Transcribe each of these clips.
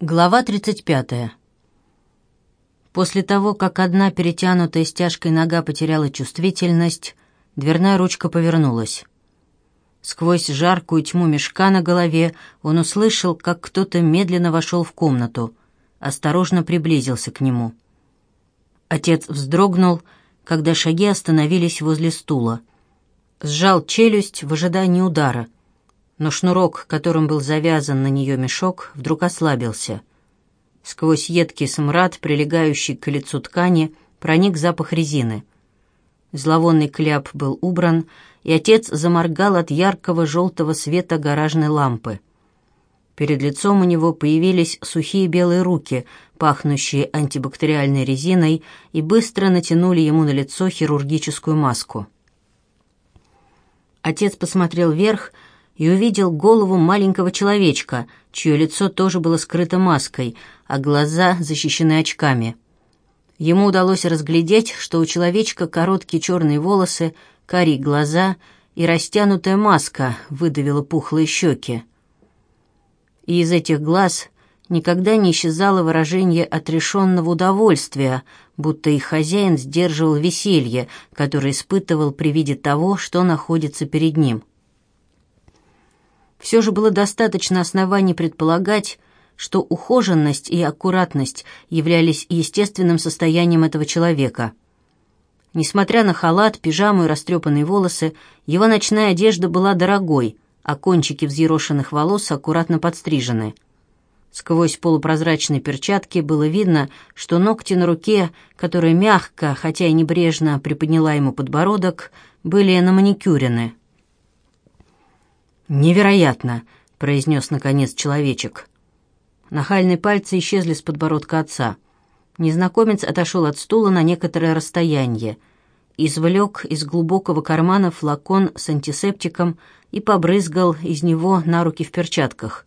Глава 35. После того, как одна перетянутая стяжкой нога потеряла чувствительность, дверная ручка повернулась. Сквозь жаркую тьму мешка на голове он услышал, как кто-то медленно вошел в комнату, осторожно приблизился к нему. Отец вздрогнул, когда шаги остановились возле стула. Сжал челюсть в ожидании удара — но шнурок, которым был завязан на нее мешок, вдруг ослабился. Сквозь едкий смрад, прилегающий к лицу ткани, проник запах резины. Зловонный кляп был убран, и отец заморгал от яркого желтого света гаражной лампы. Перед лицом у него появились сухие белые руки, пахнущие антибактериальной резиной, и быстро натянули ему на лицо хирургическую маску. Отец посмотрел вверх — и увидел голову маленького человечка, чье лицо тоже было скрыто маской, а глаза защищены очками. Ему удалось разглядеть, что у человечка короткие черные волосы, карие глаза и растянутая маска выдавила пухлые щеки. И из этих глаз никогда не исчезало выражение отрешенного удовольствия, будто их хозяин сдерживал веселье, которое испытывал при виде того, что находится перед ним все же было достаточно оснований предполагать, что ухоженность и аккуратность являлись естественным состоянием этого человека. Несмотря на халат, пижаму и растрепанные волосы, его ночная одежда была дорогой, а кончики взъерошенных волос аккуратно подстрижены. Сквозь полупрозрачные перчатки было видно, что ногти на руке, которая мягко, хотя и небрежно приподняла ему подбородок, были на маникюрены. «Невероятно!» — произнес, наконец, человечек. Нахальные пальцы исчезли с подбородка отца. Незнакомец отошел от стула на некоторое расстояние, извлек из глубокого кармана флакон с антисептиком и побрызгал из него на руки в перчатках.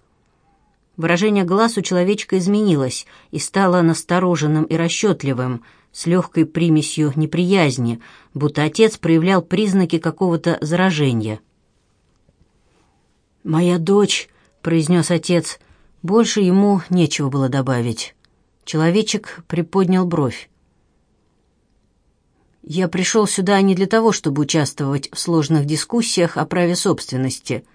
Выражение глаз у человечка изменилось и стало настороженным и расчетливым, с легкой примесью неприязни, будто отец проявлял признаки какого-то заражения. «Моя дочь», — произнес отец. Больше ему нечего было добавить. Человечек приподнял бровь. «Я пришел сюда не для того, чтобы участвовать в сложных дискуссиях о праве собственности.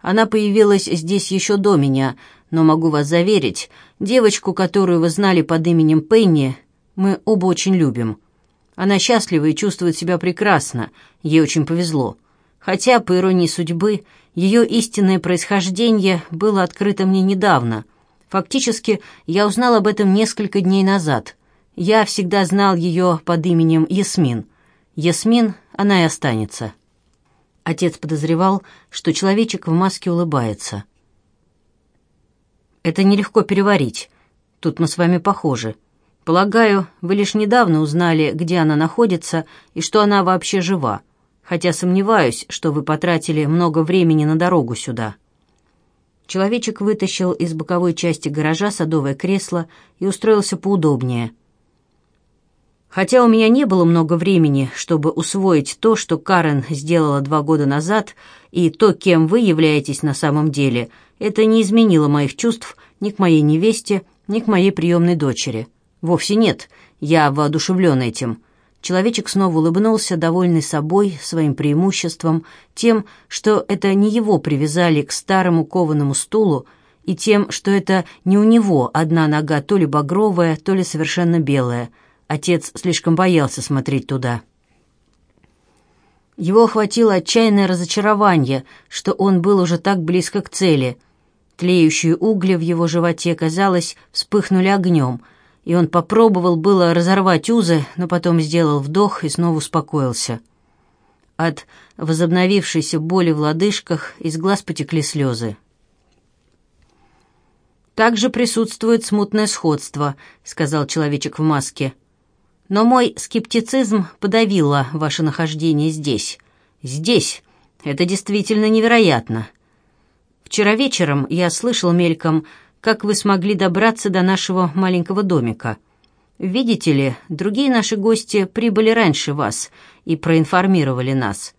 Она появилась здесь еще до меня, но могу вас заверить, девочку, которую вы знали под именем Пенни, мы оба очень любим. Она счастлива и чувствует себя прекрасно, ей очень повезло». Хотя, по иронии судьбы, ее истинное происхождение было открыто мне недавно. Фактически, я узнал об этом несколько дней назад. Я всегда знал ее под именем Ясмин. Ясмин, она и останется. Отец подозревал, что человечек в маске улыбается. «Это нелегко переварить. Тут мы с вами похожи. Полагаю, вы лишь недавно узнали, где она находится и что она вообще жива» хотя сомневаюсь, что вы потратили много времени на дорогу сюда». Человечек вытащил из боковой части гаража садовое кресло и устроился поудобнее. «Хотя у меня не было много времени, чтобы усвоить то, что Карен сделала два года назад, и то, кем вы являетесь на самом деле, это не изменило моих чувств ни к моей невесте, ни к моей приемной дочери. Вовсе нет, я воодушевлен этим». Человечек снова улыбнулся, довольный собой, своим преимуществом, тем, что это не его привязали к старому кованому стулу, и тем, что это не у него одна нога то ли багровая, то ли совершенно белая. Отец слишком боялся смотреть туда. Его охватило отчаянное разочарование, что он был уже так близко к цели. Тлеющие угли в его животе, казалось, вспыхнули огнем — и он попробовал было разорвать узы, но потом сделал вдох и снова успокоился. От возобновившейся боли в лодыжках из глаз потекли слезы. «Также присутствует смутное сходство», — сказал человечек в маске. «Но мой скептицизм подавило ваше нахождение здесь. Здесь! Это действительно невероятно!» Вчера вечером я слышал мельком, как вы смогли добраться до нашего маленького домика. Видите ли, другие наши гости прибыли раньше вас и проинформировали нас.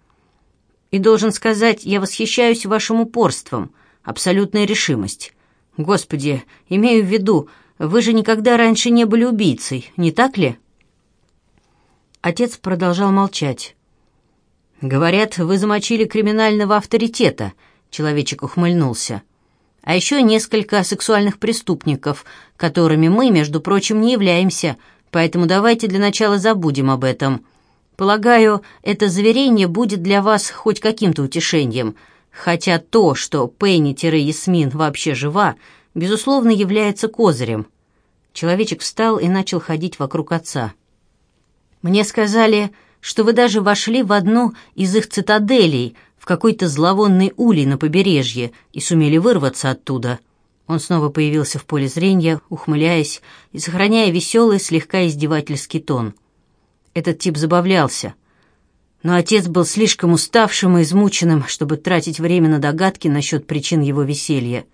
И должен сказать, я восхищаюсь вашим упорством, абсолютная решимость. Господи, имею в виду, вы же никогда раньше не были убийцей, не так ли? Отец продолжал молчать. Говорят, вы замочили криминального авторитета, человечек ухмыльнулся. — а еще несколько сексуальных преступников, которыми мы, между прочим, не являемся, поэтому давайте для начала забудем об этом. Полагаю, это заверение будет для вас хоть каким-то утешением, хотя то, что Пенни-Ясмин вообще жива, безусловно, является козырем». Человечек встал и начал ходить вокруг отца. «Мне сказали, что вы даже вошли в одну из их цитаделей, в какой-то зловонной улей на побережье и сумели вырваться оттуда. Он снова появился в поле зрения, ухмыляясь и сохраняя веселый, слегка издевательский тон. Этот тип забавлялся. Но отец был слишком уставшим и измученным, чтобы тратить время на догадки насчет причин его веселья.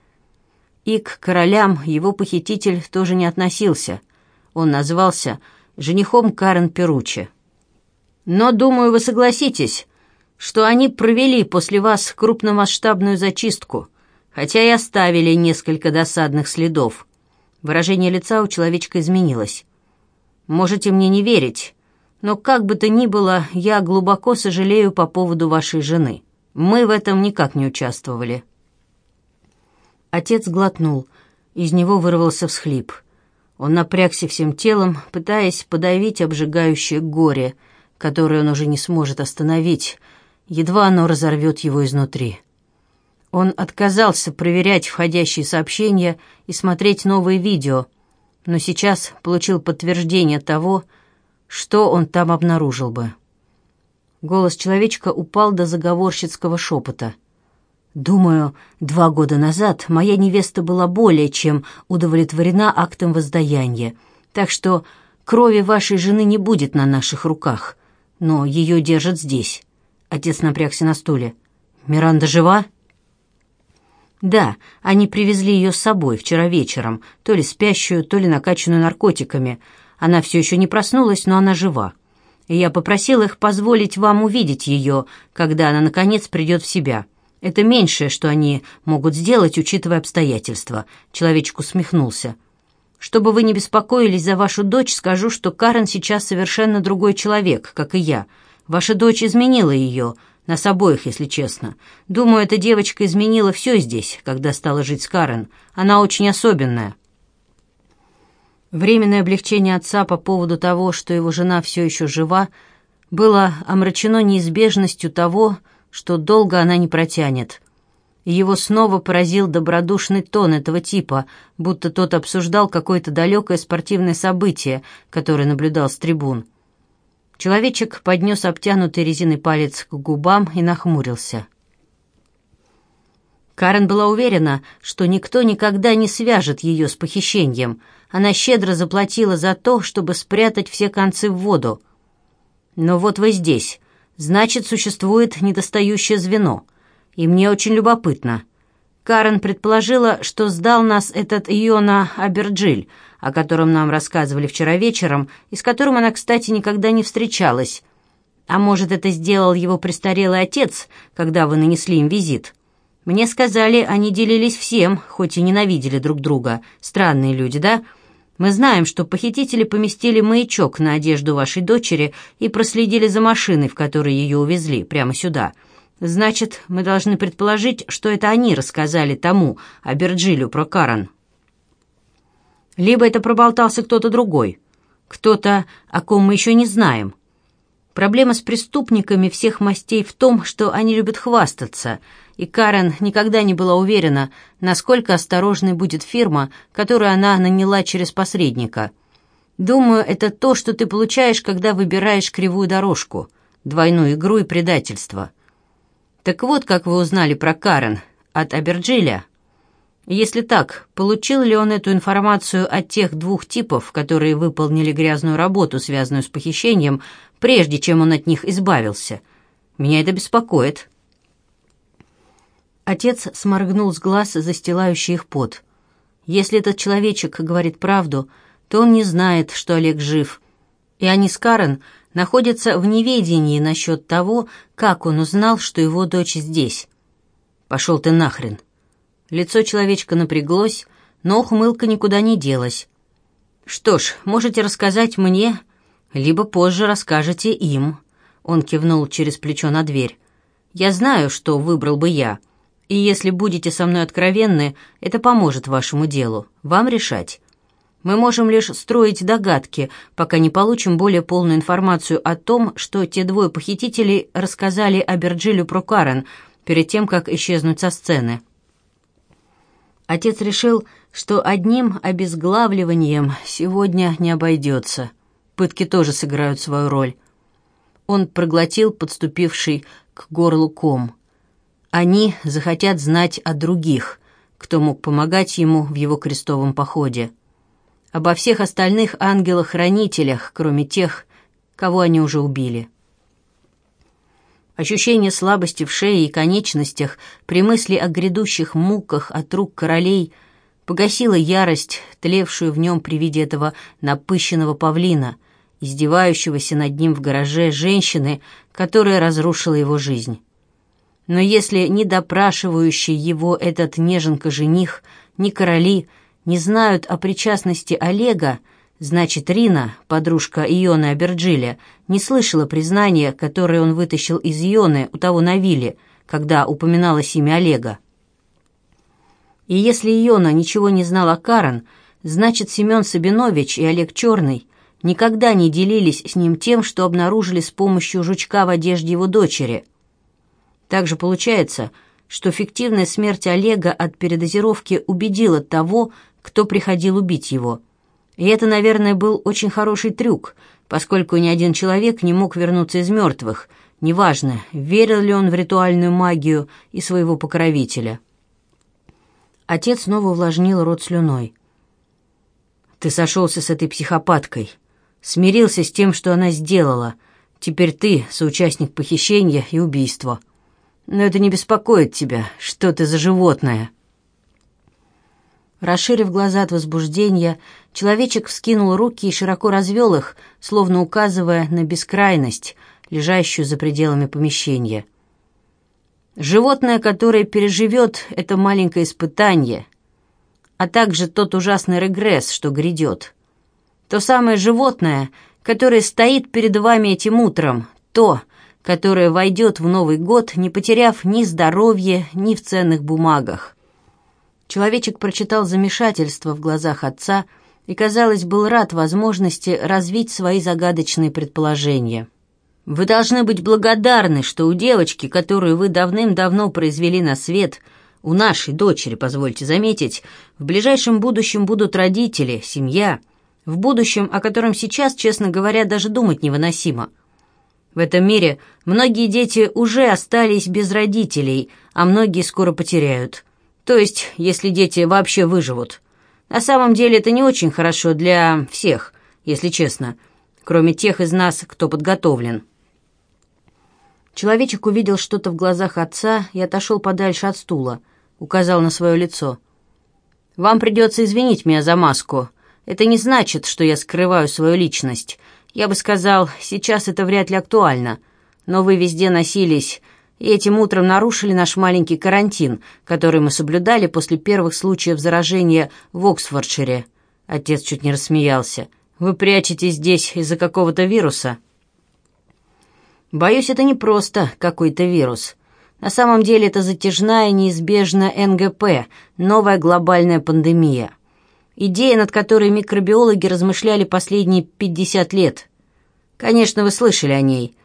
И к королям его похититель тоже не относился. Он назвался «женихом Карен Перучи». «Но, думаю, вы согласитесь, что они провели после вас крупномасштабную зачистку, хотя и оставили несколько досадных следов. Выражение лица у человечка изменилось. Можете мне не верить, но как бы то ни было, я глубоко сожалею по поводу вашей жены. Мы в этом никак не участвовали. Отец глотнул. Из него вырвался всхлип. Он напрягся всем телом, пытаясь подавить обжигающее горе, которое он уже не сможет остановить, Едва оно разорвет его изнутри. Он отказался проверять входящие сообщения и смотреть новые видео, но сейчас получил подтверждение того, что он там обнаружил бы. Голос человечка упал до заговорщицкого шепота. «Думаю, два года назад моя невеста была более чем удовлетворена актом воздаяния, так что крови вашей жены не будет на наших руках, но ее держат здесь. Отец напрягся на стуле. «Миранда жива?» «Да, они привезли ее с собой вчера вечером, то ли спящую, то ли накачанную наркотиками. Она все еще не проснулась, но она жива. И я попросил их позволить вам увидеть ее, когда она, наконец, придет в себя. Это меньшее, что они могут сделать, учитывая обстоятельства». Человечек усмехнулся. «Чтобы вы не беспокоились за вашу дочь, скажу, что Карен сейчас совершенно другой человек, как и я». Ваша дочь изменила ее, нас обоих, если честно. Думаю, эта девочка изменила все здесь, когда стала жить с Карен. Она очень особенная». Временное облегчение отца по поводу того, что его жена все еще жива, было омрачено неизбежностью того, что долго она не протянет. Его снова поразил добродушный тон этого типа, будто тот обсуждал какое-то далекое спортивное событие, которое наблюдал с трибун. Человечек поднес обтянутый резиной палец к губам и нахмурился. Карен была уверена, что никто никогда не свяжет ее с похищением. Она щедро заплатила за то, чтобы спрятать все концы в воду. «Но вот вы здесь. Значит, существует недостающее звено. И мне очень любопытно». Карен предположила, что сдал нас этот Иона Аберджиль — о котором нам рассказывали вчера вечером, и с которым она, кстати, никогда не встречалась. А может, это сделал его престарелый отец, когда вы нанесли им визит? Мне сказали, они делились всем, хоть и ненавидели друг друга. Странные люди, да? Мы знаем, что похитители поместили маячок на одежду вашей дочери и проследили за машиной, в которой ее увезли, прямо сюда». Значит, мы должны предположить, что это они рассказали тому, Аберджилю, про Карен. Либо это проболтался кто-то другой, кто-то, о ком мы еще не знаем. Проблема с преступниками всех мастей в том, что они любят хвастаться, и Карен никогда не была уверена, насколько осторожной будет фирма, которую она наняла через посредника. Думаю, это то, что ты получаешь, когда выбираешь кривую дорожку, двойную игру и предательство. Так вот, как вы узнали про Карен от Аберджиля. Если так, получил ли он эту информацию от тех двух типов, которые выполнили грязную работу, связанную с похищением, прежде чем он от них избавился? Меня это беспокоит. Отец сморгнул с глаз, застилающий их пот. Если этот человечек говорит правду, то он не знает, что Олег жив. И они с Карен находятся в неведении насчет того, как он узнал, что его дочь здесь. «Пошел ты нахрен!» Лицо человечка напряглось, но ухмылка никуда не делась. «Что ж, можете рассказать мне, либо позже расскажете им», — он кивнул через плечо на дверь. «Я знаю, что выбрал бы я, и если будете со мной откровенны, это поможет вашему делу, вам решать. Мы можем лишь строить догадки, пока не получим более полную информацию о том, что те двое похитителей рассказали Аберджилю про Карен перед тем, как исчезнуть со сцены». Отец решил, что одним обезглавливанием сегодня не обойдется. Пытки тоже сыграют свою роль. Он проглотил подступивший к горлу ком. Они захотят знать о других, кто мог помогать ему в его крестовом походе. Обо всех остальных ангелах-хранителях, кроме тех, кого они уже убили. Ощущение слабости в шее и конечностях при мысли о грядущих муках от рук королей погасило ярость, тлевшую в нем при виде этого напыщенного павлина, издевающегося над ним в гараже женщины, которая разрушила его жизнь. Но если не допрашивающий его этот неженка-жених, ни короли не знают о причастности Олега, Значит, Рина, подружка Ионы Аберджиля, не слышала признания, которое он вытащил из Ионы у того на вилле, когда упоминалось имя Олега. И если Иона ничего не знала о Карен, значит, Семен Сабинович и Олег Черный никогда не делились с ним тем, что обнаружили с помощью жучка в одежде его дочери. Также получается, что фиктивная смерть Олега от передозировки убедила того, кто приходил убить его – и это, наверное, был очень хороший трюк, поскольку ни один человек не мог вернуться из мертвых, неважно, верил ли он в ритуальную магию и своего покровителя. Отец снова увлажнил рот слюной. «Ты сошелся с этой психопаткой, смирился с тем, что она сделала. Теперь ты соучастник похищения и убийства. Но это не беспокоит тебя, что ты за животное». Расширив глаза от возбуждения, Человечек вскинул руки и широко развел их, словно указывая на бескрайность, лежащую за пределами помещения. Животное, которое переживет это маленькое испытание, а также тот ужасный регресс, что грядет. То самое животное, которое стоит перед вами этим утром, то, которое войдет в Новый год, не потеряв ни здоровья, ни в ценных бумагах. Человечек прочитал замешательство в глазах отца – и, казалось, был рад возможности развить свои загадочные предположения. «Вы должны быть благодарны, что у девочки, которую вы давным-давно произвели на свет, у нашей дочери, позвольте заметить, в ближайшем будущем будут родители, семья, в будущем, о котором сейчас, честно говоря, даже думать невыносимо». В этом мире многие дети уже остались без родителей, а многие скоро потеряют. То есть, если дети вообще выживут. На самом деле это не очень хорошо для всех, если честно, кроме тех из нас, кто подготовлен. Человечек увидел что-то в глазах отца и отошел подальше от стула, указал на свое лицо. «Вам придется извинить меня за маску. Это не значит, что я скрываю свою личность. Я бы сказал, сейчас это вряд ли актуально. Но вы везде носились и этим утром нарушили наш маленький карантин, который мы соблюдали после первых случаев заражения в Оксфордшире». Отец чуть не рассмеялся. «Вы прячетесь здесь из-за какого-то вируса?» «Боюсь, это не просто какой-то вирус. На самом деле это затяжная, неизбежная НГП, новая глобальная пандемия. Идея, над которой микробиологи размышляли последние 50 лет. Конечно, вы слышали о ней»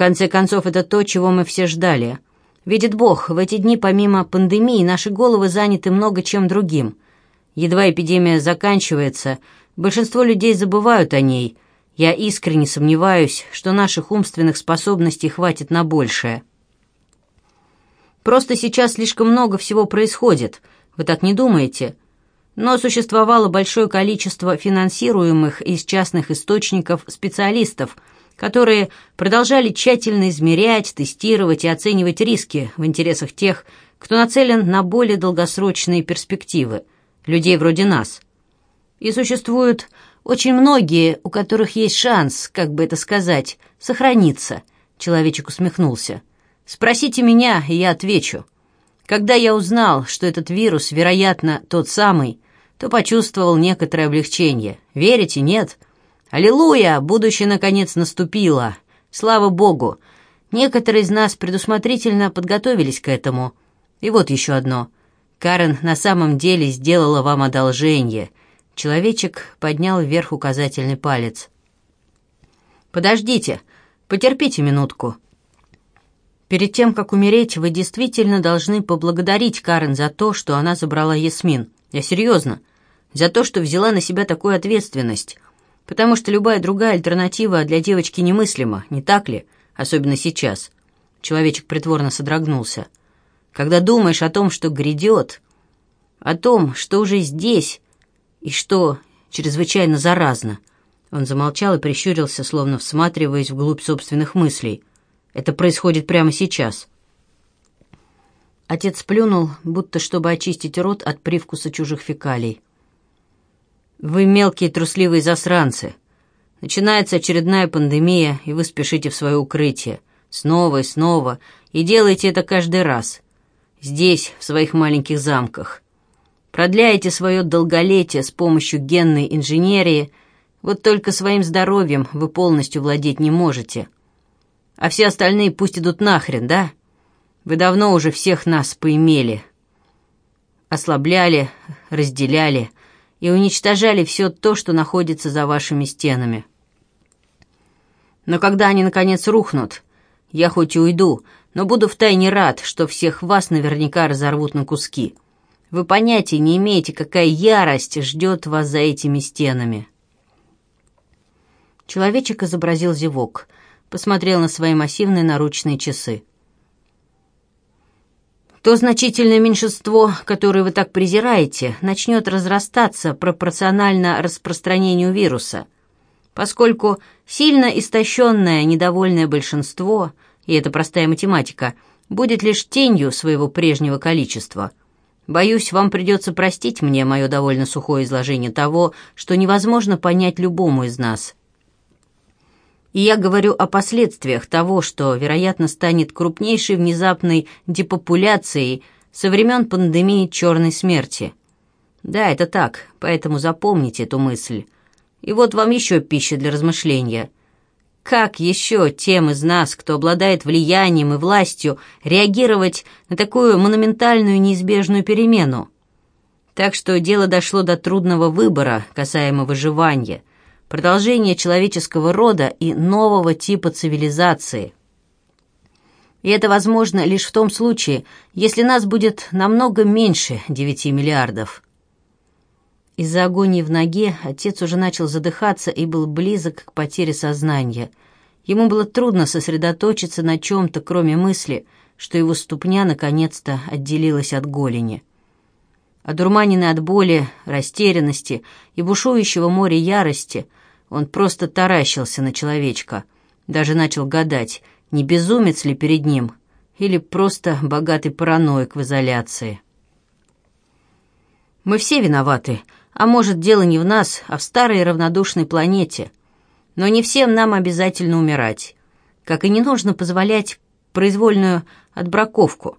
конце концов, это то, чего мы все ждали. Видит Бог, в эти дни помимо пандемии наши головы заняты много чем другим. Едва эпидемия заканчивается, большинство людей забывают о ней. Я искренне сомневаюсь, что наших умственных способностей хватит на большее. Просто сейчас слишком много всего происходит. Вы так не думаете? Но существовало большое количество финансируемых из частных источников специалистов – которые продолжали тщательно измерять, тестировать и оценивать риски в интересах тех, кто нацелен на более долгосрочные перспективы, людей вроде нас. И существуют очень многие, у которых есть шанс, как бы это сказать, сохраниться. Человечек усмехнулся. Спросите меня, и я отвечу. Когда я узнал, что этот вирус, вероятно, тот самый, то почувствовал некоторое облегчение. Верите, нет?» Аллилуйя! Будущее, наконец, наступило! Слава Богу! Некоторые из нас предусмотрительно подготовились к этому. И вот еще одно. Карен на самом деле сделала вам одолжение. Человечек поднял вверх указательный палец. «Подождите! Потерпите минутку!» Перед тем, как умереть, вы действительно должны поблагодарить Карен за то, что она забрала Ясмин. Я серьезно. За то, что взяла на себя такую ответственность потому что любая другая альтернатива для девочки немыслима, не так ли? Особенно сейчас. Человечек притворно содрогнулся. Когда думаешь о том, что грядет, о том, что уже здесь, и что чрезвычайно заразно. Он замолчал и прищурился, словно всматриваясь вглубь собственных мыслей. Это происходит прямо сейчас. Отец плюнул, будто чтобы очистить рот от привкуса чужих фекалий. Вы мелкие трусливые засранцы. Начинается очередная пандемия, и вы спешите в свое укрытие. Снова и снова. И делаете это каждый раз. Здесь, в своих маленьких замках. Продляете свое долголетие с помощью генной инженерии. Вот только своим здоровьем вы полностью владеть не можете. А все остальные пусть идут нахрен, да? Вы давно уже всех нас поимели. Ослабляли, разделяли, и уничтожали все то, что находится за вашими стенами. Но когда они, наконец, рухнут, я хоть и уйду, но буду втайне рад, что всех вас наверняка разорвут на куски. Вы понятия не имеете, какая ярость ждет вас за этими стенами». Человечек изобразил зевок, посмотрел на свои массивные наручные часы то значительное меньшинство, которое вы так презираете, начнет разрастаться пропорционально распространению вируса, поскольку сильно истощенное недовольное большинство, и это простая математика, будет лишь тенью своего прежнего количества. Боюсь, вам придется простить мне мое довольно сухое изложение того, что невозможно понять любому из нас – и я говорю о последствиях того, что, вероятно, станет крупнейшей внезапной депопуляцией со времен пандемии черной смерти. Да, это так, поэтому запомните эту мысль. И вот вам еще пища для размышления. Как еще тем из нас, кто обладает влиянием и властью, реагировать на такую монументальную неизбежную перемену? Так что дело дошло до трудного выбора, касаемо выживания – продолжение человеческого рода и нового типа цивилизации. И это возможно лишь в том случае, если нас будет намного меньше 9 миллиардов. Из-за агонии в ноге отец уже начал задыхаться и был близок к потере сознания. Ему было трудно сосредоточиться на чем-то, кроме мысли, что его ступня наконец-то отделилась от голени. Одурманенный от боли, растерянности и бушующего моря ярости – он просто таращился на человечка. Даже начал гадать, не безумец ли перед ним, или просто богатый параноик в изоляции. «Мы все виноваты, а может, дело не в нас, а в старой равнодушной планете. Но не всем нам обязательно умирать, как и не нужно позволять произвольную отбраковку.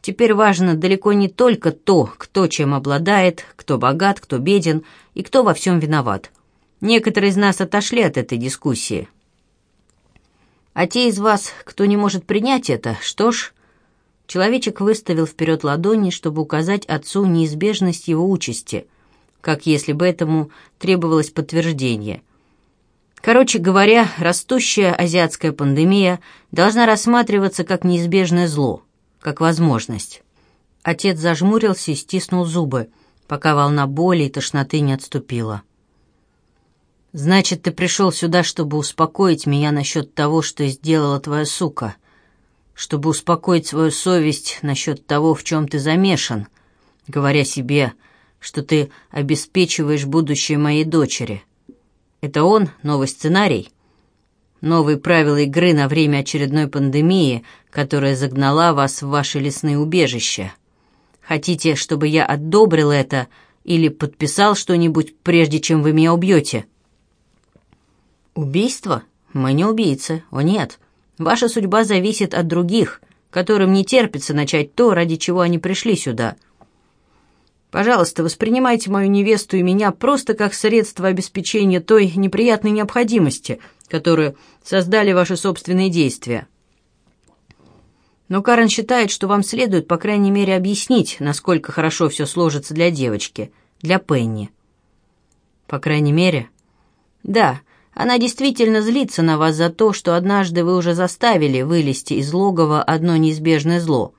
Теперь важно далеко не только то, кто чем обладает, кто богат, кто беден и кто во всем виноват» Некоторые из нас отошли от этой дискуссии. А те из вас, кто не может принять это, что ж, человечек выставил вперед ладони, чтобы указать отцу неизбежность его участи, как если бы этому требовалось подтверждение. Короче говоря, растущая азиатская пандемия должна рассматриваться как неизбежное зло, как возможность. Отец зажмурился и стиснул зубы, пока волна боли и тошноты не отступила. Значит, ты пришел сюда, чтобы успокоить меня насчет того, что сделала твоя сука, чтобы успокоить свою совесть насчет того, в чем ты замешан, говоря себе, что ты обеспечиваешь будущее моей дочери. Это он, новый сценарий, новые правила игры на время очередной пандемии, которая загнала вас в ваши лесные убежища. Хотите, чтобы я одобрил это или подписал что-нибудь, прежде чем вы меня убьете?» Убийство? Мы не убийцы, о нет. Ваша судьба зависит от других, которым не терпится начать то, ради чего они пришли сюда. Пожалуйста, воспринимайте мою невесту и меня просто как средство обеспечения той неприятной необходимости, которую создали ваши собственные действия. Но Карен считает, что вам следует, по крайней мере, объяснить, насколько хорошо все сложится для девочки, для Пенни. По крайней мере? Да, — она действительно злится на вас за то, что однажды вы уже заставили вылезти из логова одно неизбежное зло.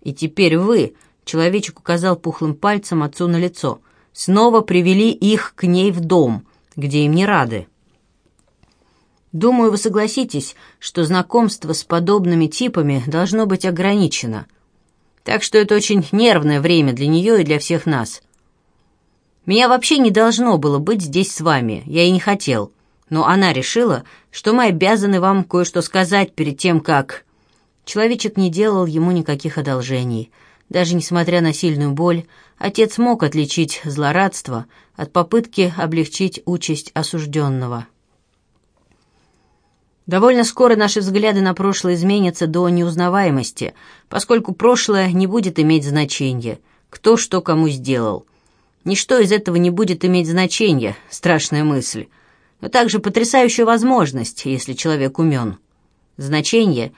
И теперь вы, человечек указал пухлым пальцем отцу на лицо, снова привели их к ней в дом, где им не рады. Думаю, вы согласитесь, что знакомство с подобными типами должно быть ограничено. Так что это очень нервное время для нее и для всех нас. Меня вообще не должно было быть здесь с вами, я и не хотел но она решила, что мы обязаны вам кое-что сказать перед тем, как...» Человечек не делал ему никаких одолжений. Даже несмотря на сильную боль, отец мог отличить злорадство от попытки облегчить участь осужденного. Довольно скоро наши взгляды на прошлое изменятся до неузнаваемости, поскольку прошлое не будет иметь значения, кто что кому сделал. Ничто из этого не будет иметь значения, страшная мысль но также потрясающую возможность, если человек умен. Значение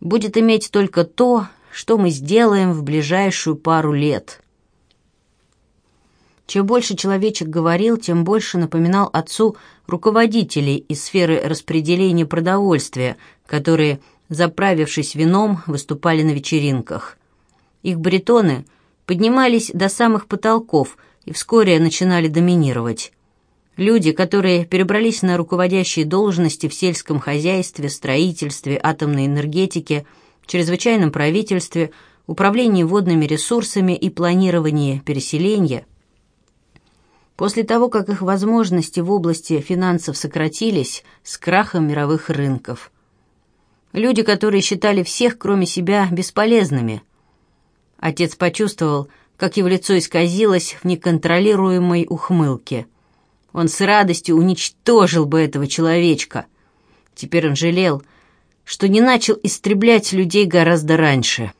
будет иметь только то, что мы сделаем в ближайшую пару лет. Чем больше человечек говорил, тем больше напоминал отцу руководителей из сферы распределения продовольствия, которые, заправившись вином, выступали на вечеринках. Их баритоны поднимались до самых потолков и вскоре начинали доминировать. Люди, которые перебрались на руководящие должности в сельском хозяйстве, строительстве, атомной энергетике, чрезвычайном правительстве, управлении водными ресурсами и планировании переселения. После того, как их возможности в области финансов сократились с крахом мировых рынков. Люди, которые считали всех, кроме себя, бесполезными. Отец почувствовал, как его лицо исказилось в неконтролируемой ухмылке – он с радостью уничтожил бы этого человечка. Теперь он жалел, что не начал истреблять людей гораздо раньше.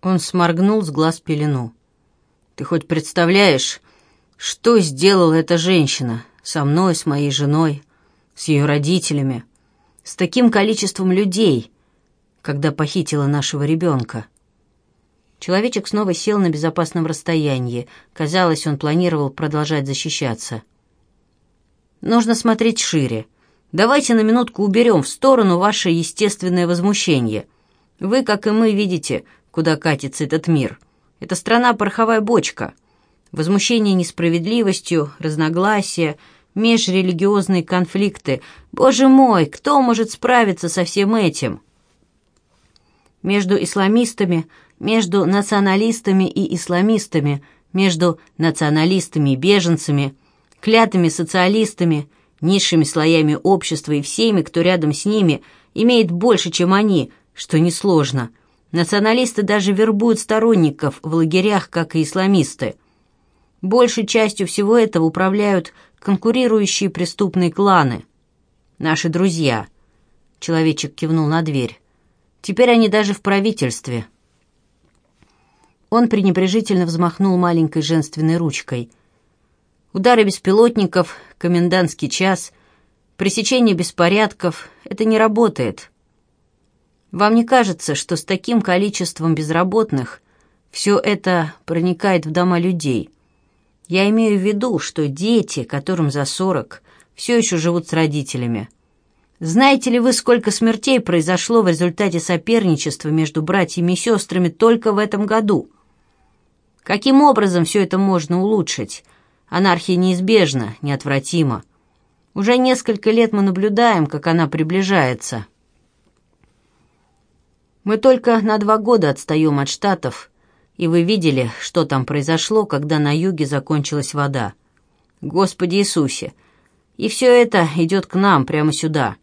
Он сморгнул с глаз пелену. «Ты хоть представляешь, что сделала эта женщина со мной, с моей женой, с ее родителями, с таким количеством людей, когда похитила нашего ребенка?» Человечек снова сел на безопасном расстоянии. Казалось, он планировал продолжать защищаться. Нужно смотреть шире. Давайте на минутку уберем в сторону ваше естественное возмущение. Вы, как и мы, видите, куда катится этот мир. Это страна пороховая бочка. Возмущение несправедливостью, разногласия, межрелигиозные конфликты. Боже мой, кто может справиться со всем этим? Между исламистами, между националистами и исламистами, между националистами и беженцами, клятыми социалистами, низшими слоями общества и всеми, кто рядом с ними, имеет больше, чем они, что несложно. Националисты даже вербуют сторонников в лагерях, как и исламисты. Большей частью всего этого управляют конкурирующие преступные кланы. Наши друзья. Человечек кивнул на дверь. Теперь они даже в правительстве. Он пренебрежительно взмахнул маленькой женственной ручкой. Удары беспилотников, комендантский час, пресечение беспорядков — это не работает. Вам не кажется, что с таким количеством безработных все это проникает в дома людей? Я имею в виду, что дети, которым за сорок, все еще живут с родителями. Знаете ли вы, сколько смертей произошло в результате соперничества между братьями и сестрами только в этом году? Каким образом все это можно улучшить? Анархия неизбежна, неотвратима. Уже несколько лет мы наблюдаем, как она приближается. Мы только на два года отстаем от Штатов, и вы видели, что там произошло, когда на юге закончилась вода. Господи Иисусе! И все это идет к нам, прямо сюда.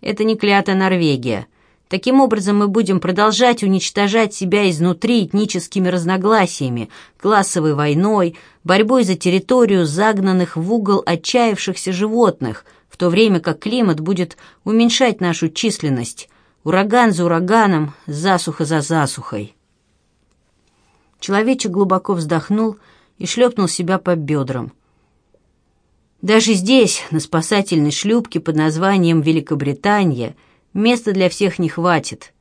Это не клятая Норвегия — Таким образом, мы будем продолжать уничтожать себя изнутри этническими разногласиями, классовой войной, борьбой за территорию загнанных в угол отчаявшихся животных, в то время как климат будет уменьшать нашу численность. Ураган за ураганом, засуха за засухой. Человечек глубоко вздохнул и шлепнул себя по бедрам. Даже здесь, на спасательной шлюпке под названием «Великобритания», Места для всех не хватит.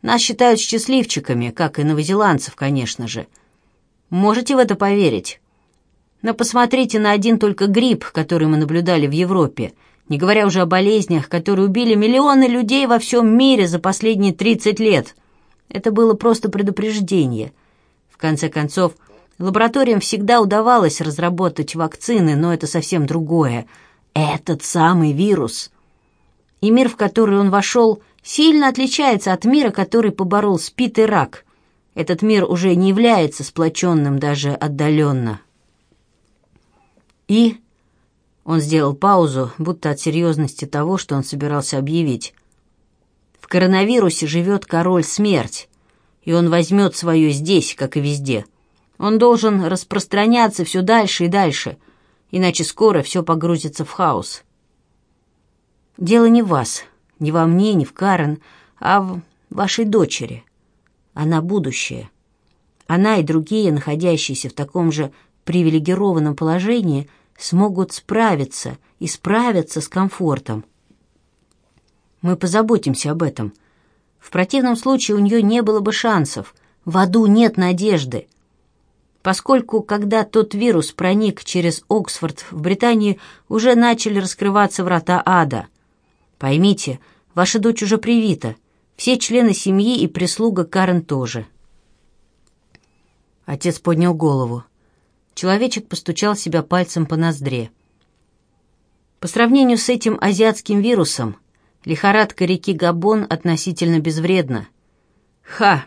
Нас считают счастливчиками, как и новозеландцев, конечно же. Можете в это поверить? Но посмотрите на один только грипп, который мы наблюдали в Европе, не говоря уже о болезнях, которые убили миллионы людей во всем мире за последние 30 лет. Это было просто предупреждение. В конце концов, лабораториям всегда удавалось разработать вакцины, но это совсем другое. Этот самый вирус — и мир, в который он вошел, сильно отличается от мира, который поборол спит и рак. Этот мир уже не является сплоченным даже отдаленно. И... Он сделал паузу, будто от серьезности того, что он собирался объявить. В коронавирусе живет король смерть, и он возьмет свое здесь, как и везде. Он должен распространяться все дальше и дальше, иначе скоро все погрузится в хаос. Дело не в вас, не во мне, не в Карен, а в вашей дочери. Она будущее. Она и другие, находящиеся в таком же привилегированном положении, смогут справиться и справиться с комфортом. Мы позаботимся об этом. В противном случае у нее не было бы шансов. В аду нет надежды. Поскольку, когда тот вирус проник через Оксфорд в Британии, уже начали раскрываться врата ада — Поймите, ваша дочь уже привита. Все члены семьи и прислуга Карен тоже». Отец поднял голову. Человечек постучал себя пальцем по ноздре. По сравнению с этим азиатским вирусом, лихорадка реки Габон относительно безвредна. Ха!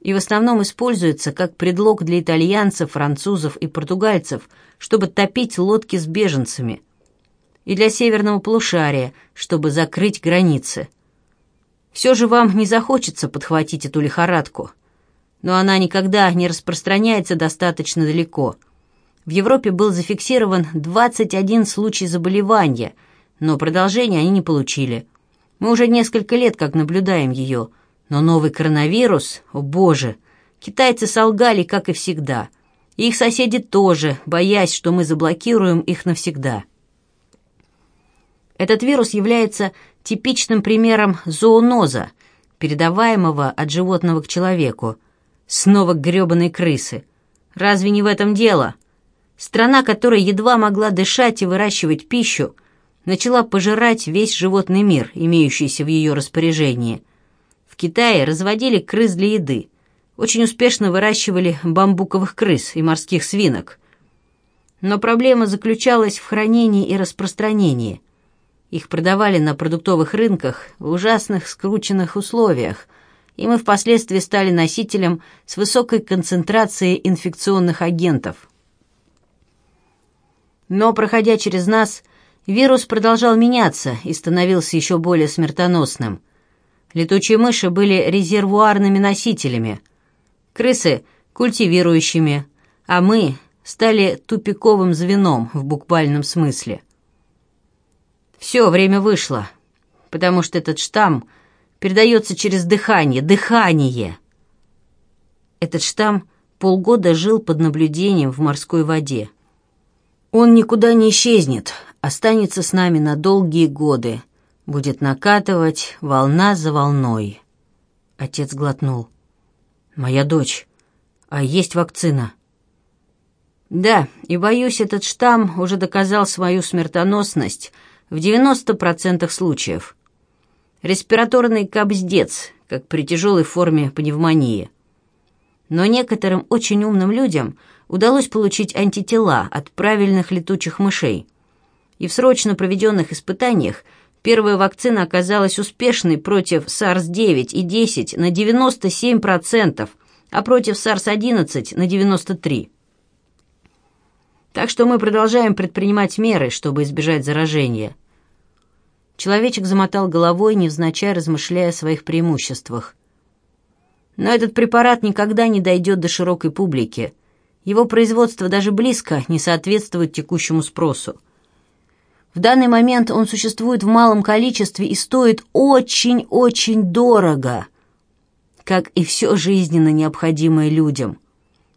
И в основном используется как предлог для итальянцев, французов и португальцев, чтобы топить лодки с беженцами – и для северного полушария, чтобы закрыть границы. Все же вам не захочется подхватить эту лихорадку, но она никогда не распространяется достаточно далеко. В Европе был зафиксирован 21 случай заболевания, но продолжения они не получили. Мы уже несколько лет как наблюдаем ее, но новый коронавирус, о боже, китайцы солгали, как и всегда. И их соседи тоже, боясь, что мы заблокируем их навсегда. Этот вирус является типичным примером зооноза, передаваемого от животного к человеку. Снова гребаные крысы. Разве не в этом дело? Страна, которая едва могла дышать и выращивать пищу, начала пожирать весь животный мир, имеющийся в ее распоряжении. В Китае разводили крыс для еды. Очень успешно выращивали бамбуковых крыс и морских свинок. Но проблема заключалась в хранении и распространении. Их продавали на продуктовых рынках в ужасных скрученных условиях, и мы впоследствии стали носителем с высокой концентрацией инфекционных агентов. Но, проходя через нас, вирус продолжал меняться и становился еще более смертоносным. Летучие мыши были резервуарными носителями, крысы – культивирующими, а мы стали тупиковым звеном в буквальном смысле. Все, время вышло, потому что этот штамм передается через дыхание, дыхание. Этот штамм полгода жил под наблюдением в морской воде. Он никуда не исчезнет, останется с нами на долгие годы, будет накатывать волна за волной. Отец глотнул. «Моя дочь. А есть вакцина?» «Да, и, боюсь, этот штамм уже доказал свою смертоносность», в 90% случаев. Респираторный кабздец, как при тяжелой форме пневмонии. Но некоторым очень умным людям удалось получить антитела от правильных летучих мышей. И в срочно проведенных испытаниях первая вакцина оказалась успешной против SARS-9 и 10 на 97%, а против SARS-11 на 93%. Так что мы продолжаем предпринимать меры, чтобы избежать заражения». Человечек замотал головой, невзначай размышляя о своих преимуществах. «Но этот препарат никогда не дойдет до широкой публики. Его производство даже близко не соответствует текущему спросу. В данный момент он существует в малом количестве и стоит очень-очень дорого, как и все жизненно необходимое людям.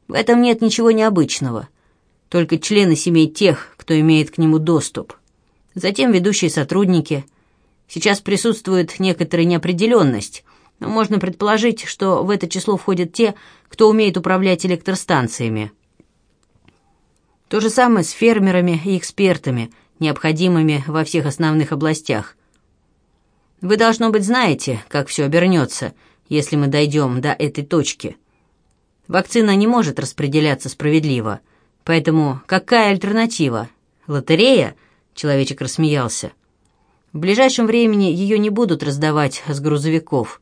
В этом нет ничего необычного только члены семей тех, кто имеет к нему доступ. Затем ведущие сотрудники. Сейчас присутствует некоторая неопределенность, но можно предположить, что в это число входят те, кто умеет управлять электростанциями. То же самое с фермерами и экспертами, необходимыми во всех основных областях. Вы, должно быть, знаете, как все обернется, если мы дойдем до этой точки. Вакцина не может распределяться справедливо – Поэтому какая альтернатива? Лотерея?» — человечек рассмеялся. «В ближайшем времени ее не будут раздавать с грузовиков.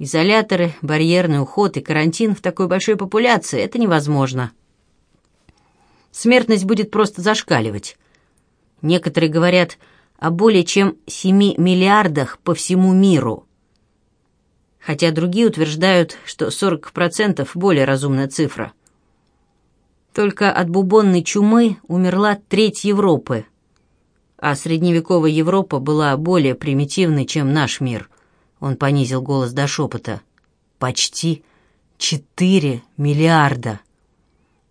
Изоляторы, барьерный уход и карантин в такой большой популяции — это невозможно. Смертность будет просто зашкаливать. Некоторые говорят о более чем 7 миллиардах по всему миру» хотя другие утверждают, что 40% более разумная цифра – только от бубонной чумы умерла треть Европы. А средневековая Европа была более примитивной, чем наш мир. Он понизил голос до шепота. Почти четыре миллиарда.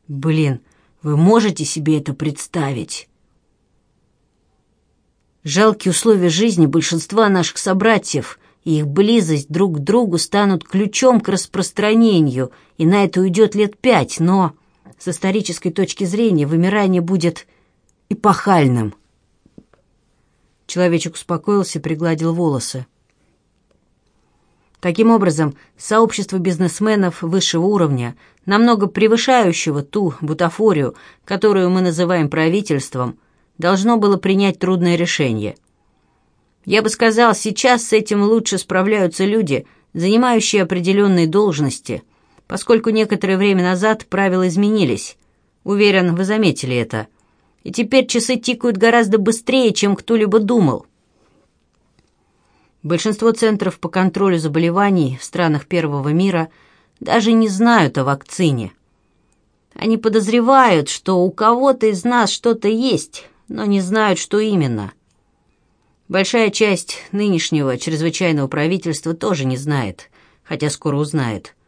Блин, вы можете себе это представить? Жалкие условия жизни большинства наших собратьев и их близость друг к другу станут ключом к распространению, и на это уйдет лет пять, но с исторической точки зрения вымирание будет эпохальным. Человечек успокоился и пригладил волосы. Таким образом, сообщество бизнесменов высшего уровня, намного превышающего ту бутафорию, которую мы называем правительством, должно было принять трудное решение. Я бы сказал, сейчас с этим лучше справляются люди, занимающие определенные должности – поскольку некоторое время назад правила изменились. Уверен, вы заметили это. И теперь часы тикают гораздо быстрее, чем кто-либо думал. Большинство центров по контролю заболеваний в странах Первого мира даже не знают о вакцине. Они подозревают, что у кого-то из нас что-то есть, но не знают, что именно. Большая часть нынешнего чрезвычайного правительства тоже не знает, хотя скоро узнает –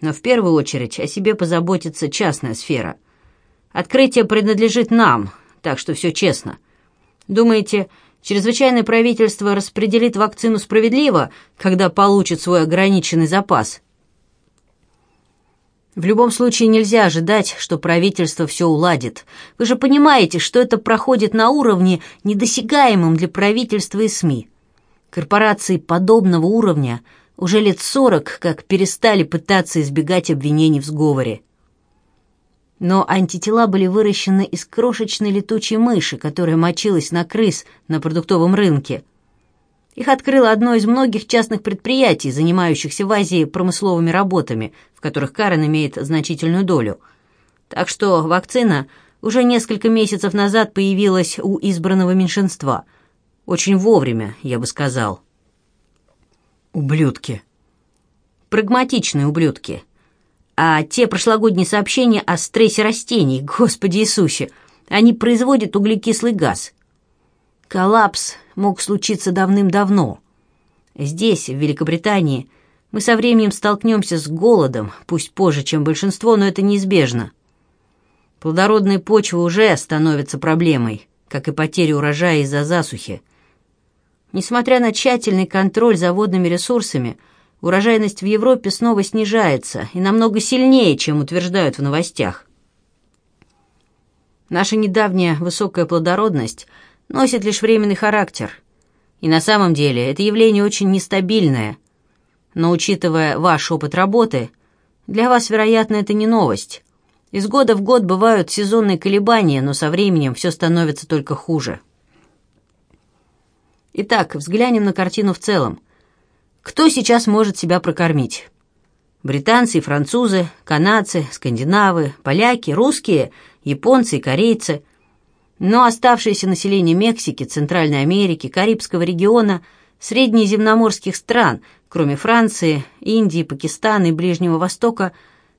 но в первую очередь о себе позаботится частная сфера. Открытие принадлежит нам, так что все честно. Думаете, чрезвычайное правительство распределит вакцину справедливо, когда получит свой ограниченный запас? В любом случае нельзя ожидать, что правительство все уладит. Вы же понимаете, что это проходит на уровне, недосягаемом для правительства и СМИ. Корпорации подобного уровня – уже лет сорок как перестали пытаться избегать обвинений в сговоре. Но антитела были выращены из крошечной летучей мыши, которая мочилась на крыс на продуктовом рынке. Их открыло одно из многих частных предприятий, занимающихся в Азии промысловыми работами, в которых Карен имеет значительную долю. Так что вакцина уже несколько месяцев назад появилась у избранного меньшинства. Очень вовремя, я бы сказал. Ублюдки. Прагматичные ублюдки. А те прошлогодние сообщения о стрессе растений, Господи Иисусе, они производят углекислый газ. Коллапс мог случиться давным-давно. Здесь, в Великобритании, мы со временем столкнемся с голодом, пусть позже, чем большинство, но это неизбежно. Плодородная почва уже становится проблемой, как и потеря урожая из-за засухи – Несмотря на тщательный контроль за водными ресурсами, урожайность в Европе снова снижается и намного сильнее, чем утверждают в новостях. Наша недавняя высокая плодородность носит лишь временный характер. И на самом деле это явление очень нестабильное. Но учитывая ваш опыт работы, для вас, вероятно, это не новость. Из года в год бывают сезонные колебания, но со временем все становится только хуже. Итак, взглянем на картину в целом. Кто сейчас может себя прокормить? Британцы и французы, канадцы, скандинавы, поляки, русские, японцы и корейцы. Но оставшееся население Мексики, Центральной Америки, Карибского региона, среднеземноморских стран, кроме Франции, Индии, Пакистана и Ближнего Востока,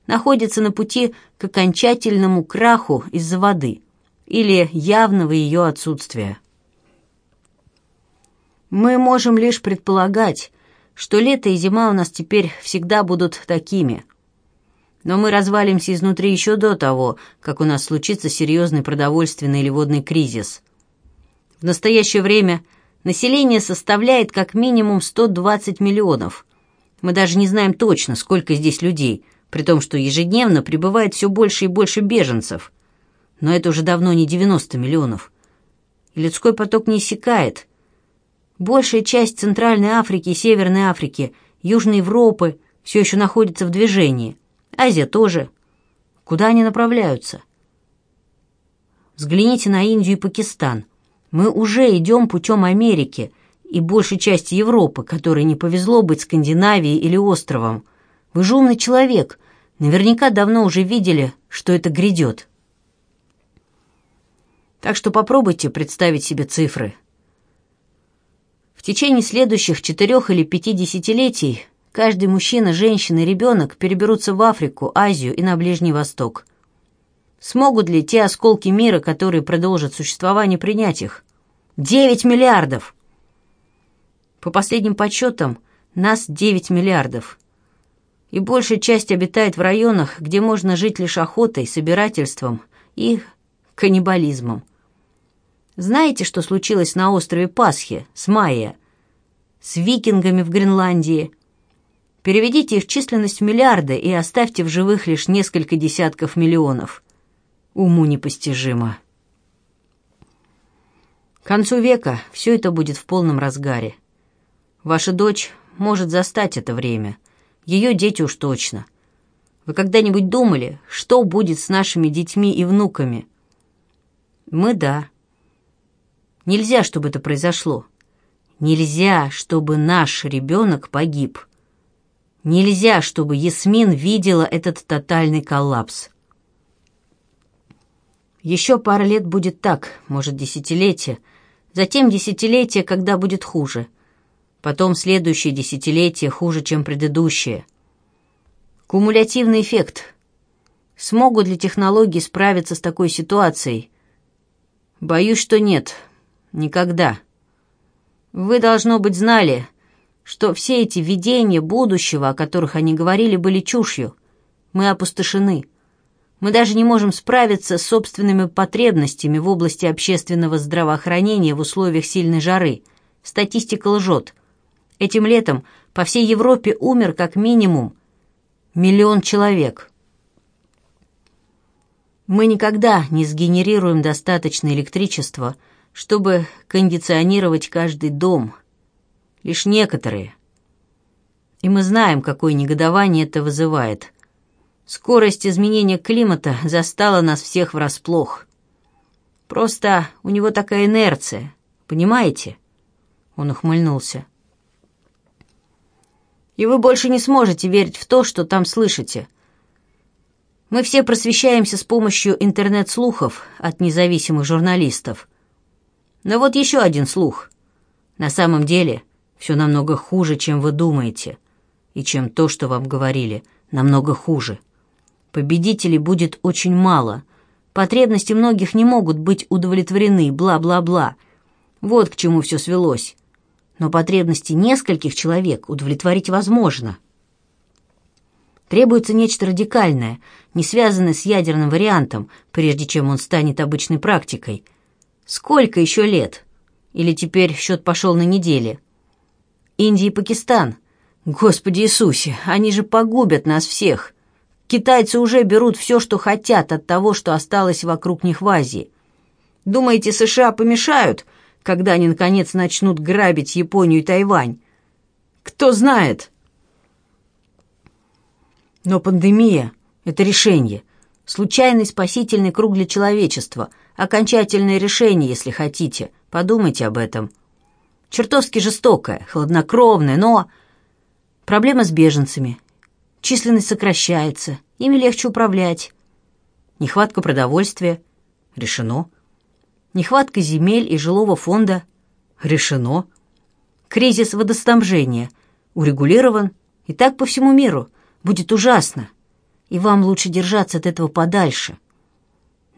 находится на пути к окончательному краху из-за воды или явного ее отсутствия. Мы можем лишь предполагать, что лето и зима у нас теперь всегда будут такими. Но мы развалимся изнутри еще до того, как у нас случится серьезный продовольственный или водный кризис. В настоящее время население составляет как минимум 120 миллионов. Мы даже не знаем точно, сколько здесь людей, при том, что ежедневно прибывает все больше и больше беженцев. Но это уже давно не 90 миллионов. И людской поток не иссякает – Большая часть Центральной Африки, Северной Африки, Южной Европы все еще находится в движении. Азия тоже. Куда они направляются? Взгляните на Индию и Пакистан. Мы уже идем путем Америки и большей части Европы, которой не повезло быть Скандинавией или островом. Вы же умный человек. Наверняка давно уже видели, что это грядет. Так что попробуйте представить себе цифры – течение следующих четырех или пяти десятилетий каждый мужчина, женщина и ребенок переберутся в Африку, Азию и на Ближний Восток. Смогут ли те осколки мира, которые продолжат существование, принять их? Девять миллиардов! По последним подсчетам, нас девять миллиардов. И большая часть обитает в районах, где можно жить лишь охотой, собирательством и каннибализмом. Знаете, что случилось на острове Пасхи с Майя? с викингами в Гренландии. Переведите их численность в миллиарды и оставьте в живых лишь несколько десятков миллионов. Уму непостижимо. К концу века все это будет в полном разгаре. Ваша дочь может застать это время. Ее дети уж точно. Вы когда-нибудь думали, что будет с нашими детьми и внуками? Мы — да. Нельзя, чтобы это произошло. Нельзя, чтобы наш ребенок погиб. Нельзя, чтобы Ясмин видела этот тотальный коллапс. Еще пара лет будет так, может, десятилетие. Затем десятилетие, когда будет хуже. Потом следующее десятилетие хуже, чем предыдущее. Кумулятивный эффект. Смогут ли технологии справиться с такой ситуацией? Боюсь, что нет. Никогда. Вы, должно быть, знали, что все эти видения будущего, о которых они говорили, были чушью. Мы опустошены. Мы даже не можем справиться с собственными потребностями в области общественного здравоохранения в условиях сильной жары. Статистика лжет. Этим летом по всей Европе умер как минимум миллион человек. Мы никогда не сгенерируем достаточно электричества – чтобы кондиционировать каждый дом. Лишь некоторые. И мы знаем, какое негодование это вызывает. Скорость изменения климата застала нас всех врасплох. Просто у него такая инерция, понимаете? Он ухмыльнулся. И вы больше не сможете верить в то, что там слышите. Мы все просвещаемся с помощью интернет-слухов от независимых журналистов – но вот еще один слух. На самом деле все намного хуже, чем вы думаете, и чем то, что вам говорили, намного хуже. Победителей будет очень мало. Потребности многих не могут быть удовлетворены, бла-бла-бла. Вот к чему все свелось. Но потребности нескольких человек удовлетворить возможно. Требуется нечто радикальное, не связанное с ядерным вариантом, прежде чем он станет обычной практикой – Сколько еще лет? Или теперь счет пошел на недели? Индия и Пакистан. Господи Иисусе, они же погубят нас всех. Китайцы уже берут все, что хотят от того, что осталось вокруг них в Азии. Думаете, США помешают, когда они, наконец, начнут грабить Японию и Тайвань? Кто знает? Но пандемия — это решение. Случайный спасительный круг для человечества, Окончательное решение, если хотите. Подумайте об этом. Чертовски жестокое, хладнокровное, но... Проблема с беженцами. Численность сокращается, ими легче управлять. Нехватка продовольствия. Решено. Нехватка земель и жилого фонда. Решено. Кризис водоснабжения. Урегулирован. И так по всему миру. Будет ужасно. И вам лучше держаться от этого подальше.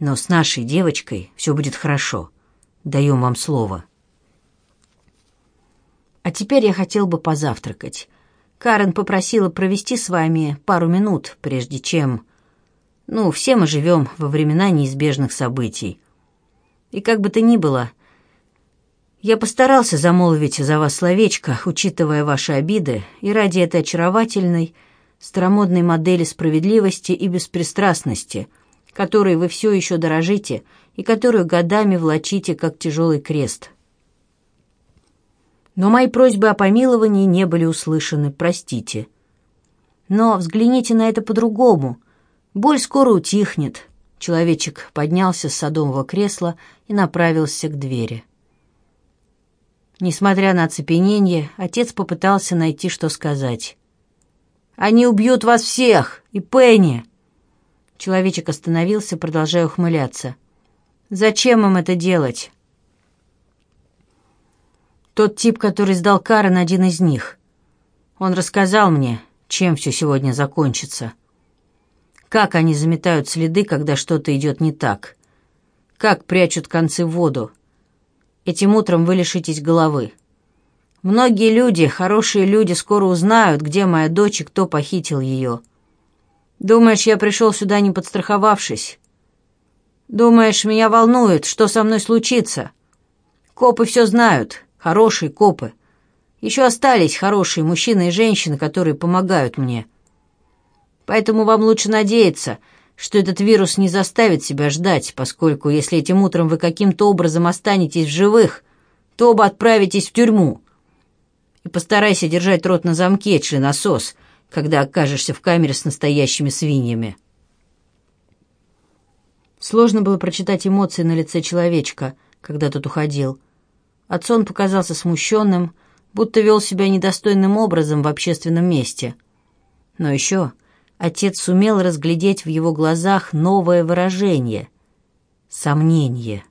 Но с нашей девочкой все будет хорошо. Даем вам слово. А теперь я хотел бы позавтракать. Карен попросила провести с вами пару минут, прежде чем... Ну, все мы живем во времена неизбежных событий. И как бы то ни было, я постарался замолвить за вас словечко, учитывая ваши обиды, и ради этой очаровательной, старомодной модели справедливости и беспристрастности — которой вы все еще дорожите и которую годами влачите, как тяжелый крест. Но мои просьбы о помиловании не были услышаны, простите. Но взгляните на это по-другому. Боль скоро утихнет. Человечек поднялся с садового кресла и направился к двери. Несмотря на оцепенение, отец попытался найти, что сказать. «Они убьют вас всех! И Пенни! Человечек остановился, продолжая ухмыляться. «Зачем им это делать?» «Тот тип, который сдал Карен, один из них. Он рассказал мне, чем все сегодня закончится. Как они заметают следы, когда что-то идет не так. Как прячут концы в воду. Этим утром вы лишитесь головы. Многие люди, хорошие люди, скоро узнают, где моя дочь и кто похитил ее». Думаешь, я пришел сюда, не подстраховавшись? Думаешь, меня волнует, что со мной случится? Копы все знают, хорошие копы. Еще остались хорошие мужчины и женщины, которые помогают мне. Поэтому вам лучше надеяться, что этот вирус не заставит себя ждать, поскольку если этим утром вы каким-то образом останетесь в живых, то оба отправитесь в тюрьму. И постарайся держать рот на замке, членосос — когда окажешься в камере с настоящими свиньями. Сложно было прочитать эмоции на лице человечка, когда тот уходил. Отцу он показался смущенным, будто вел себя недостойным образом в общественном месте. Но еще отец сумел разглядеть в его глазах новое выражение — сомнение —